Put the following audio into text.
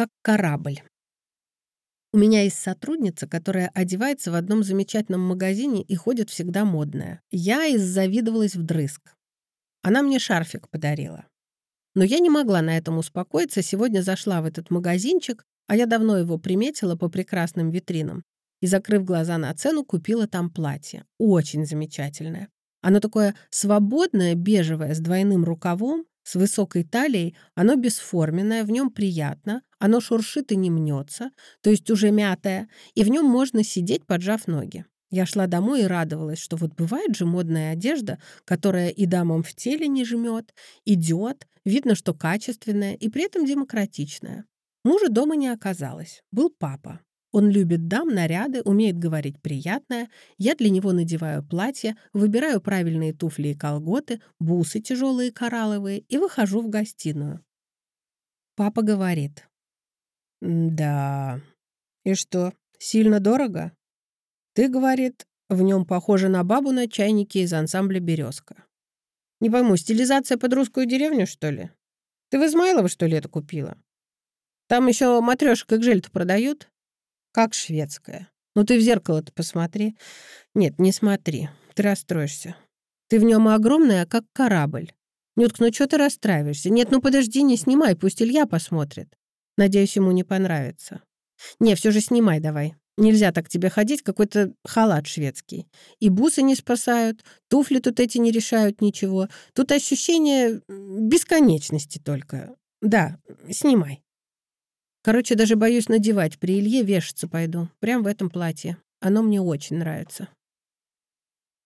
как корабль. У меня есть сотрудница, которая одевается в одном замечательном магазине и ходит всегда модная. Я иззавидовалась вдрызг. Она мне шарфик подарила. Но я не могла на этом успокоиться, сегодня зашла в этот магазинчик, а я давно его приметила по прекрасным витринам, и, закрыв глаза на цену, купила там платье. Очень замечательное. Оно такое свободное, бежевое, с двойным рукавом, с высокой талией, оно бесформенное, в нем приятно, оно шуршит и не мнется, то есть уже мятое, и в нем можно сидеть, поджав ноги. Я шла домой и радовалась, что вот бывает же модная одежда, которая и дамам в теле не жмет, идет, видно, что качественная и при этом демократичная. Мужа дома не оказалось, был папа. Он любит дам, наряды, умеет говорить приятное. Я для него надеваю платье, выбираю правильные туфли и колготы, бусы тяжелые коралловые и выхожу в гостиную. Папа говорит. «Да. И что, сильно дорого?» «Ты, — говорит, — в нем похоже на бабу на чайнике из ансамбля «Березка». Не пойму, стилизация под русскую деревню, что ли? Ты в Измайлово, что ли, это купила? Там еще матрешек и гжель-то продают?» Как шведская. Ну ты в зеркало-то посмотри. Нет, не смотри. Ты расстроишься. Ты в нем огромная, как корабль. Нютка, ну что ты расстраиваешься? Нет, ну подожди, не снимай, пусть Илья посмотрит. Надеюсь, ему не понравится. Не, все же снимай давай. Нельзя так тебе ходить, какой-то халат шведский. И бусы не спасают, туфли тут эти не решают ничего. Тут ощущение бесконечности только. Да, снимай. Короче, даже боюсь надевать. При Илье вешаться пойду. Прям в этом платье. Оно мне очень нравится.